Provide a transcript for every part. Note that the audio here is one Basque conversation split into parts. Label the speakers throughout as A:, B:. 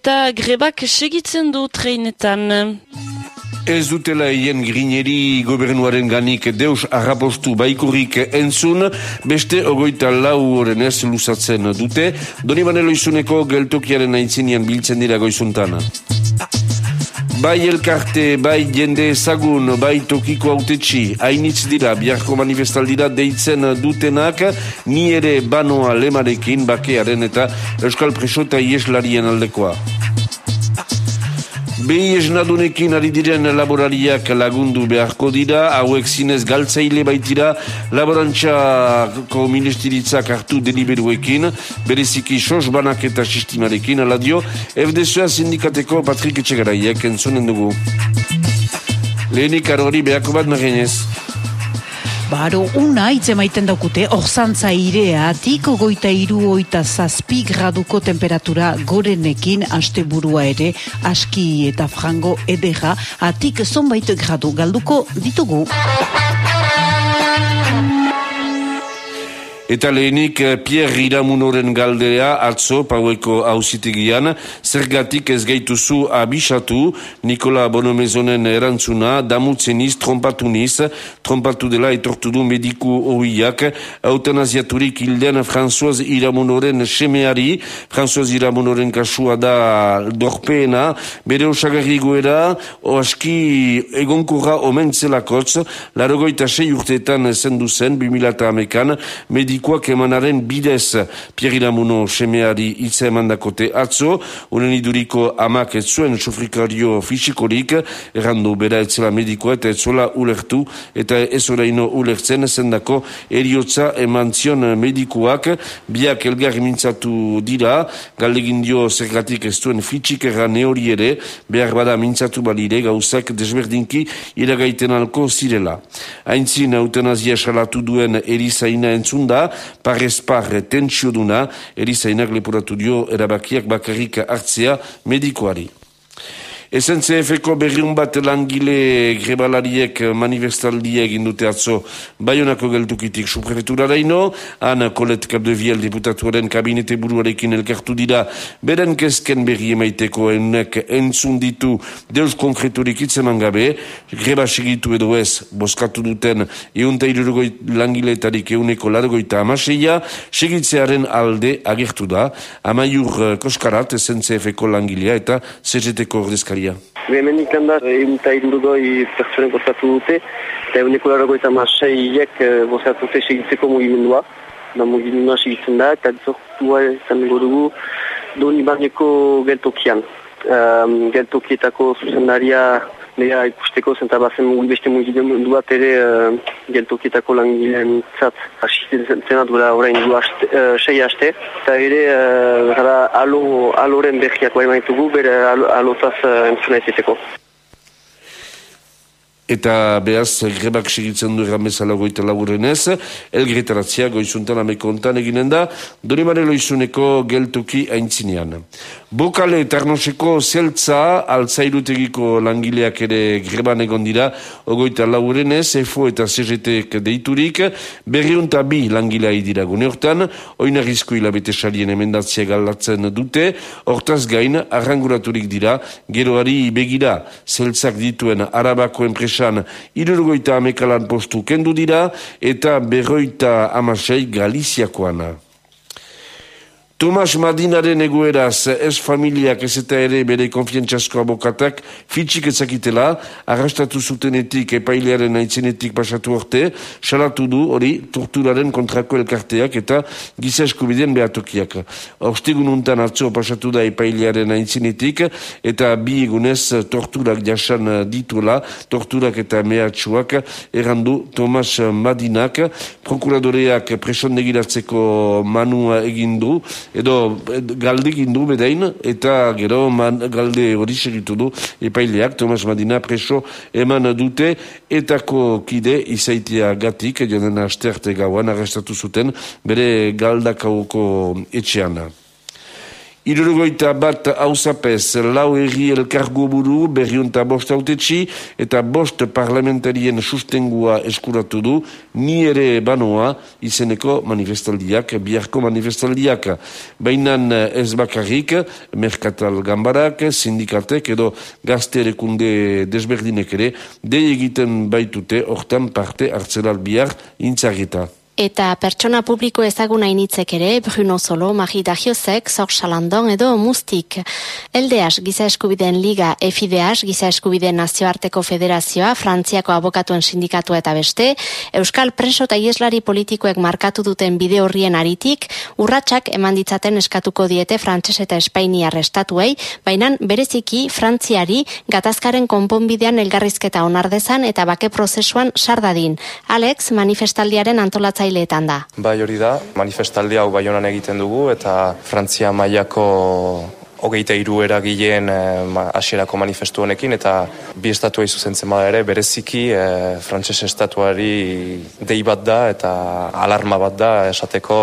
A: Eta grebak segitzen du treinetan.
B: Ez dutela hien grineri gobernuaren ganik deus arrapostu baikurik entzun, beste ogoita lau horren ez luzatzen dute, doni banelo izuneko geltokiaren aintzinean biltzen dira goizuntan. Bai elkarte, bai jende ezagun, bai tokiko autetxi, hainitz dira, biharko manifestaldira deitzen dutenak, ni ere banoa lemarekin, bakearen eta euskal preso eta ieslarien aldekoa. Behi esnadunekin ari diren laborariak lagundu beharko dira, hauek zinez galtzaile baitira, laborantxako ministeritzak hartu deliberuekin, bereziki sos banak eta sistimarekin, ala dio, sindikateko Patrik Etxegaraiak entzonen dugu. Lehenik arori behako bat nagenez.
C: Baro, una hitz emaiten daukute, orzantza irea, tiko goita iru oita zazpi graduko temperatura gorenekin asteburua ere, aski eta frango edera, atik zonbait gradu galduko ditugu.
B: Eta lehenik eh, Pierre Iramunoren galdea atzo paueko hausitegian, zergatik ez gaituzu abisatu Nikola Bonomezonen erantzuna, damutzen iz, trompatu dela etortu du mediku horiak, eutanaziaturik hilden François Iramunoren semeari, François Iramunoren kasua da dorpeena, bere osagarri goera, oaski egonkurra omentzelakotz, larogoita sei urteetan zendu zen, 2008an, mediku medikuak emanaren bidez Pierre Lamuno semeari hitza emandakote atzo, unen iduriko amak ez zuen sofrikario fisikorik, errandu bera etzela medikoa eta etzola ulertu eta ez oraino ulertzen zendako eriotza eman zion medikuak, biak elgar mintzatu dira, galdegin dio zergatik ez duen fitxik erran neori ere, behar bada mintzatu balire gauzak desberdinki iragaiten alko zirela. Aintzin eutanazia salatu duen erizaina entzunda, parez par tentsio duna, erizainak lepuratu dio erabakiak bakarrik hartzea medikoari. SNCF-ko berriun bat langile grebalariek manifestaldia egin dute atzo Bayonako geltukitik suprefetura daino, han Kolet Kapdeviel deputatuaren kabinete buruarekin elkartu dira, beren kezken berri emaiteko enunek entzun ditu deus konkreturik itzeman gabe, greba segitu edo ez, boskatu duten eunta irurgoi langileetarik euneko largoita amaseia, segitzearen alde agertu da, amaiur koskarat SNCF-ko langilea eta CGT-ko ordezkari Italia.
D: Hemen ikan da, egun eta irudoi pertsonen bozkatu dute, eta egun larago eta masaiek bozkatu dute segitzeko mugimendua. Da mugimendua segitzen da, eta dizortua izan dugu doni barneko geltokian. Um, geltokietako zuzendaria Nera ikusteko zenta bazen mugi beste mugi duat ere uh, geltokietako langileen zat asisten zena duela orain du aste, uh, sei aste. Eta ere uh, gara alo, aloren behiak bai maitugu bere alotaz uh, entzuna.
B: Eta behaz, grebak segitzen du erramezala goita laguren ez, elgretaratzia goizuntan ameko ontan eginen da, dori marelo izuneko geltuki aintzinean. Bokale eta arnoseko zeltza altzairutegiko langileak ere greban egon dira, ogoita laguren ez, EFO eta CGT deiturik, berriunta bi langilea dira gune hortan, oinarrizko hilabete salien emendatzia galatzen dute, hortaz gain, arranguraturik dira, geroari begira, zeltzak dituen arabako enpresa enpresan irurgoita amekalan postu kendu dira eta berroita amasei Galiziakoana. Tomas Madinaren egoeraz ez familiak ez eta ere bere konfientzasko abokatak fitxik ezakitela, arrastatu zutenetik epailearen aitzenetik pasatu orte, salatu du hori torturaren kontrako elkarteak eta giza eskubideen behatokiak. Horstegun untan atzo pasatu da epailearen aitzenetik eta bi egunez torturak jasan dituela, torturak eta mehatxuak errandu Tomas Madinak, prokuradoreak presondegiratzeko manua egindu, edo galdik indu bedain, eta gero man, galde hori segitu du epaileak, Tomas Madina preso eman dute, etako kide izaitia gatik, joden asterte gauan arrestatu zuten, bere galdakauko etxeana. Irurogoita bat hausapez, lau erri elkargo buru, berriunta bost autetxi, eta bost parlamentarien sustengua eskuratu du, ni ere banoa izeneko manifestaldiak, biharko manifestaldiak. Bainan ez bakarrik, merkatal gambarak, sindikatek edo gazte erekunde desberdinek ere, de egiten baitute, hortan parte hartzelal bihar intzagita.
E: Eta pertsona publiko ezaguna initzek ere, Bruno Solo, Mari Dajiozek, Zor Salandon edo Mustik. Eldeaz, Giza Eskubideen Liga, EFIDEAS, Giza Eskubideen Nazioarteko Federazioa, Frantziako Abokatuen Sindikatu eta beste, Euskal Preso eta Ieslari politikoek markatu duten bide horrien aritik, urratsak eman ditzaten eskatuko diete Frantses eta Espainia restatuei, baina bereziki Frantziari gatazkaren konponbidean elgarrizketa onardezan eta bake prozesuan sardadin. Alex, manifestaldiaren antolatza antolatzaileetan da.
F: Bai hori da, manifestaldi hau bai honan egiten dugu eta Frantzia mailako hogeita iru eragileen eh, asierako manifestu honekin eta bi estatua izuzentzen bada ere bereziki eh, frantses estatuari dei bat da eta alarma bat da esateko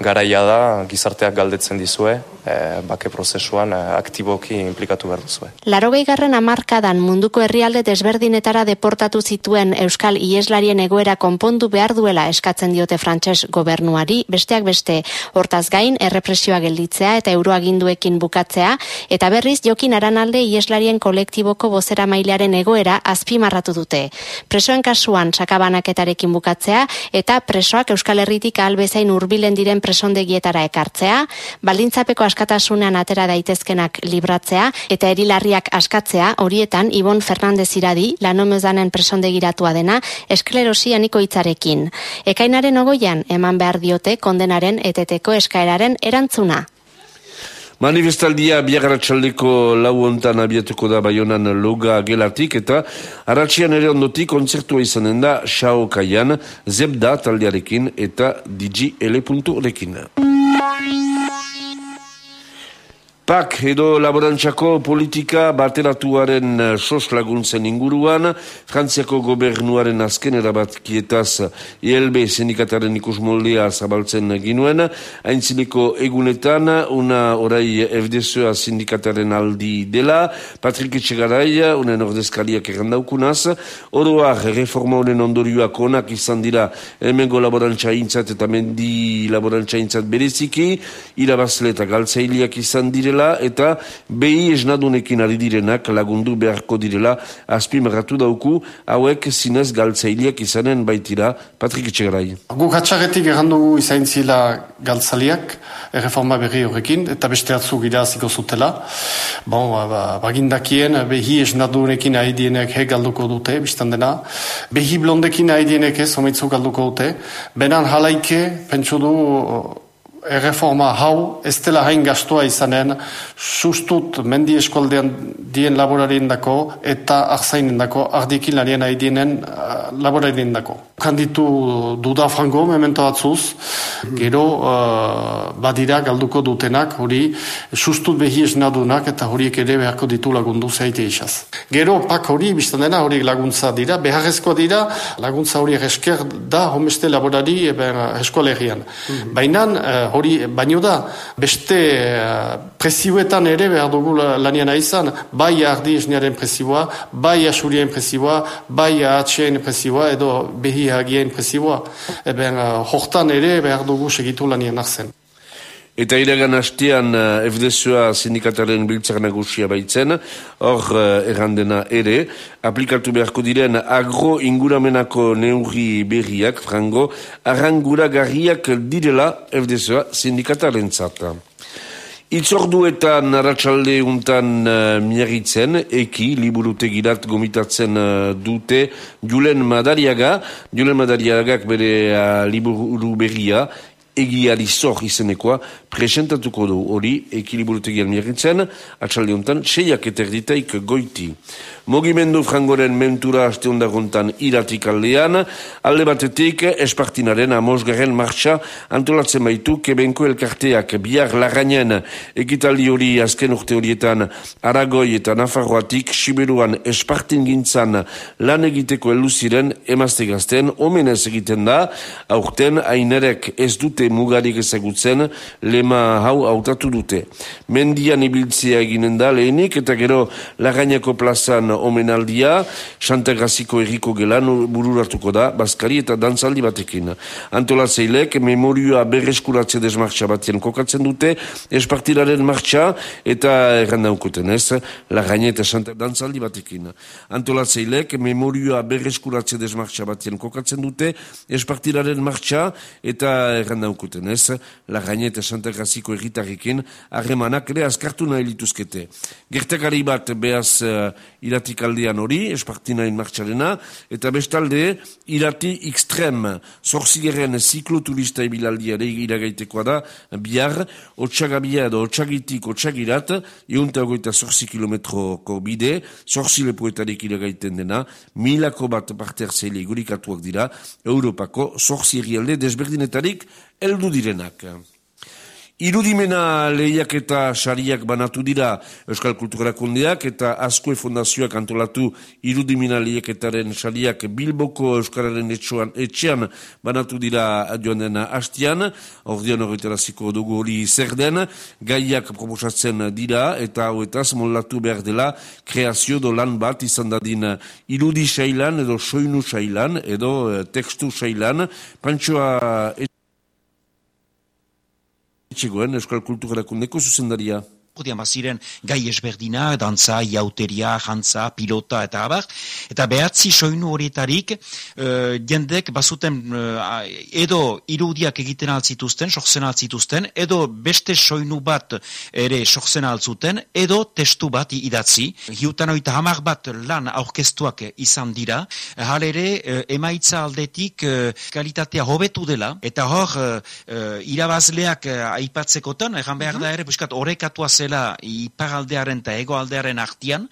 F: garaia da gizarteak galdetzen dizue e, bake prozesuan e, aktiboki implikatu behar duzue.
E: Larogei garren amarkadan munduko herrialde desberdinetara deportatu zituen Euskal Ieslarien egoera konpondu behar duela eskatzen diote frantses gobernuari, besteak beste hortaz gain errepresioa gelditzea eta euroaginduekin bukatzea, eta berriz jokin aranalde Ieslarien kolektiboko bozera mailearen egoera azpimarratu dute. Presoen kasuan sakabanaketarekin bukatzea eta presoak Euskal Herritik albezain urbilen diren presondegietara ekartzea, baldintzapeko askatasunean atera daitezkenak libratzea eta erilarriak askatzea horietan Ibon Fernandez iradi lanomezanen presondegiratua dena esklerosi aniko hitzarekin. Ekainaren ogoian eman behar diote kondenaren eteteko eskaeraren erantzuna.
B: Manifestaldia biagaratxaldeko lau ontan abiatuko da baionan loga gelatik eta aratxian ere ondotik kontzertua izanen da Shao Kaian, Zebda taldearekin eta DigiL.rekin. PAK edo laborantzako politika bateratuaren eh, sos laguntzen inguruan, Frantziako gobernuaren azken erabatkietaz ILB sindikataren ikus moldea zabaltzen ginuen, haintzineko egunetan, una orai FDSOA sindikataren aldi dela, Patrik Etxegarai, unen ordezkariak errandaukunaz, oroak reforma honen ondorioak onak izan dira. Emengo laborantza intzat eta mendi laborantza intzat bereziki, irabazle eta galtzaileak izan direla, eta behi esnadunekin ari direnak lagundu beharko direla azpimarratu dauku hauek zinez galtzaileak izanen baitira Patrik Etxegarai.
G: Gu gatsagetik errandugu izain zila galtzaliak erreforma berri horrekin eta beste atzu gira ziko zutela. Bon, ba, ba, bagindakien behi esnadunekin ari dienek he galduko dute, biztan dena. Behi blondekin ari dienek ez, omitzu galduko dute. Benan halaike, pentsu du erreforma hau ez dela hain gastoa izanen sustut mendi eskoldean dien laborarien dako eta arzainen dako ardikin larien dienen uh, laborarien dako. Kanditu duda frango memento batzuz, gero uh, badira galduko dutenak hori sustut behi esnadunak eta horiek ere beharko ditu lagundu zaite isaz. Gero pak hori biztan dena hori laguntza dira, beharrezko dira laguntza hori esker da homeste laborari eskolegian. Mm -hmm. Baina uh, hori baino da beste uh, presioetan ere behar dugu lanian izan bai ardi esnearen presioa bai asurien presioa bai atxean presioa edo behi agien presioa eben uh, hortan ere behar dugu segitu lanian arzen
B: Eta iragan hastean uh, FDSOA sindikataren biltzak nagusia baitzen, hor uh, errandena ere, aplikatu beharko diren agro-inguramenako neurri berriak, frango, arrangura garriak direla FDSOA sindikataren zata. Itzordu eta naratxalde untan uh, miagitzen, eki, liburute girat gomitatzen uh, dute, Julen Madariaga, Julen Madariagak bere uh, liburu berria, egiari zor izenekoa presentatuko du hori ekiliburutegian miagitzen, atxalde honetan, seiak eterditaik goiti. Mogimendu frangoren mentura aste ondagontan iratik aldean, alde batetik espartinaren amosgaren marcha antolatzen baitu kebenko elkarteak bihar laganen egitaldi hori azken urte horietan Aragoi eta Nafarroatik Siberuan espartin gintzan lan egiteko eluziren emazte gazten, omenez egiten da, aurten ainerek ez dute mugarik ezagutzen lema hau hautatu dute. Mendian ibiltzea eginen da lehenik eta gero lagainako plazan omenaldia, Santa erriko gelan bururatuko da, Baskari eta dantzaldi batekin. Antolatzeilek memorioa berreskuratze desmartxa batien kokatzen dute, espartilaren martxa eta errandaukuten ez, lagaine eta Santa dantzaldi batekin. Antolatzeilek memorioa berreskuratze desmartxa batien kokatzen dute, espartilaren martxa eta errandaukuten ez, lagaine eta Santa Graziko erritarrekin, harremanak ere azkartu nahi lituzkete. Gertakari bat behaz uh, iratikaldean hori, espartinain martxarena, eta bestalde irati ekstrem, zorzigeren zikloturista ebilaldia ere iragaitekoa da, bihar, otxagabia edo otxagitik otxagirat, eunta ogoita zorzi kilometroko bide, zorzi lepoetarik iragaiten dena, milako bat parte hartzeile igurikatuak dira, Europako zorzi egialde desberdinetarik eldu direnak. Irudimena lehiak eta sariak banatu dira Euskal Kulturakundeak eta Azkue Fondazioak antolatu irudimena lehiaketaren sariak Bilboko Euskararen etxuan, etxean banatu dira joan dena hastian, ordean horretaraziko dugu hori zer den, gaiak proposatzen dira eta hauetaz mollatu behar dela kreazio do lan bat izan dadin irudi sailan edo soinu sailan edo eh, tekstu sailan, pantsoa Etxegoen, Euskal Kulturakundeko zuzendaria.
H: Odian baziren gai esberdina, dantza, iauteria, jantza, pilota eta abar. Eta behatzi soinu horietarik, uh, jendek bazuten uh, edo irudiak egiten altzituzten, soxen altzituzten, edo beste soinu bat ere soxen altzuten, edo testu bat idatzi. Hiutan oita hamar bat lan aurkeztuak izan dira. Hal ere, uh, emaitza aldetik kalitatea hobetu dela, eta hor irabazleak aipatzekotan, egan behar da ere, buskat horrekatua zela iparaldearen eta egoaldearen artian,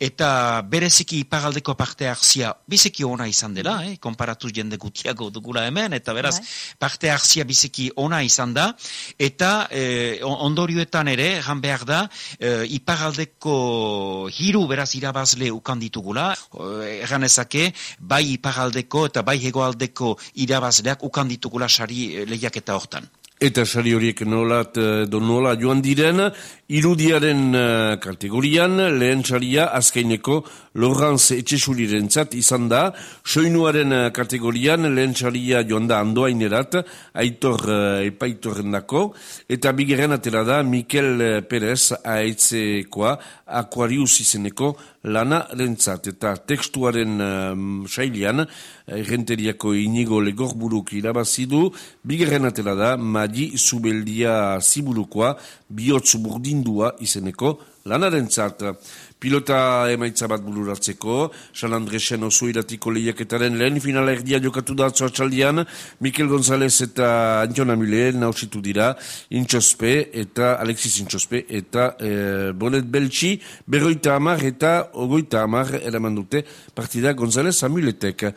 H: eta bereziki iparaldeko parte hartzia biziki ona izan dela, eh? konparatu jende gutiago dugula hemen, eta beraz bai. parte hartzia biziki ona izan da, eta eh, ondorioetan ere, jan behar da, eh, iparaldeko hiru beraz irabazle ukanditugula, eh, erran ezake, bai iparaldeko eta bai egoaldeko irabazleak ukanditugula sari eh, lehiak eta hortan.
B: Eta sari horiek nolat, eh, do nola joan diren, irudiaren uh, kategorian, lehen saria azkaineko Lorenz Etxesuriren zat izan da, soinuaren uh, kategorian, lehen saria joan da andoainerat, aitor uh, epaitorren dako, eta bigeren atera da, Mikel Perez aitzekoa, Aquarius izeneko lana rentzat. Eta tekstuaren um, sailian, errenteriako inigo legorburuk irabazidu, bigeren atera da, Madi Zubeldia Ziburukoa, bihotz burdindua izeneko lanaren zart. Pilota emaitza bat buluratzeko, San Andresen oso iratiko lehiaketaren lehen finala erdia jokatu da atxaldian, Mikel González eta Antiona Mule nausitu dira, Intxospe eta Alexis Intxospe eta e, Bonet Beltsi, berroita amar eta ogoita amar eraman dute partida González Amuletek.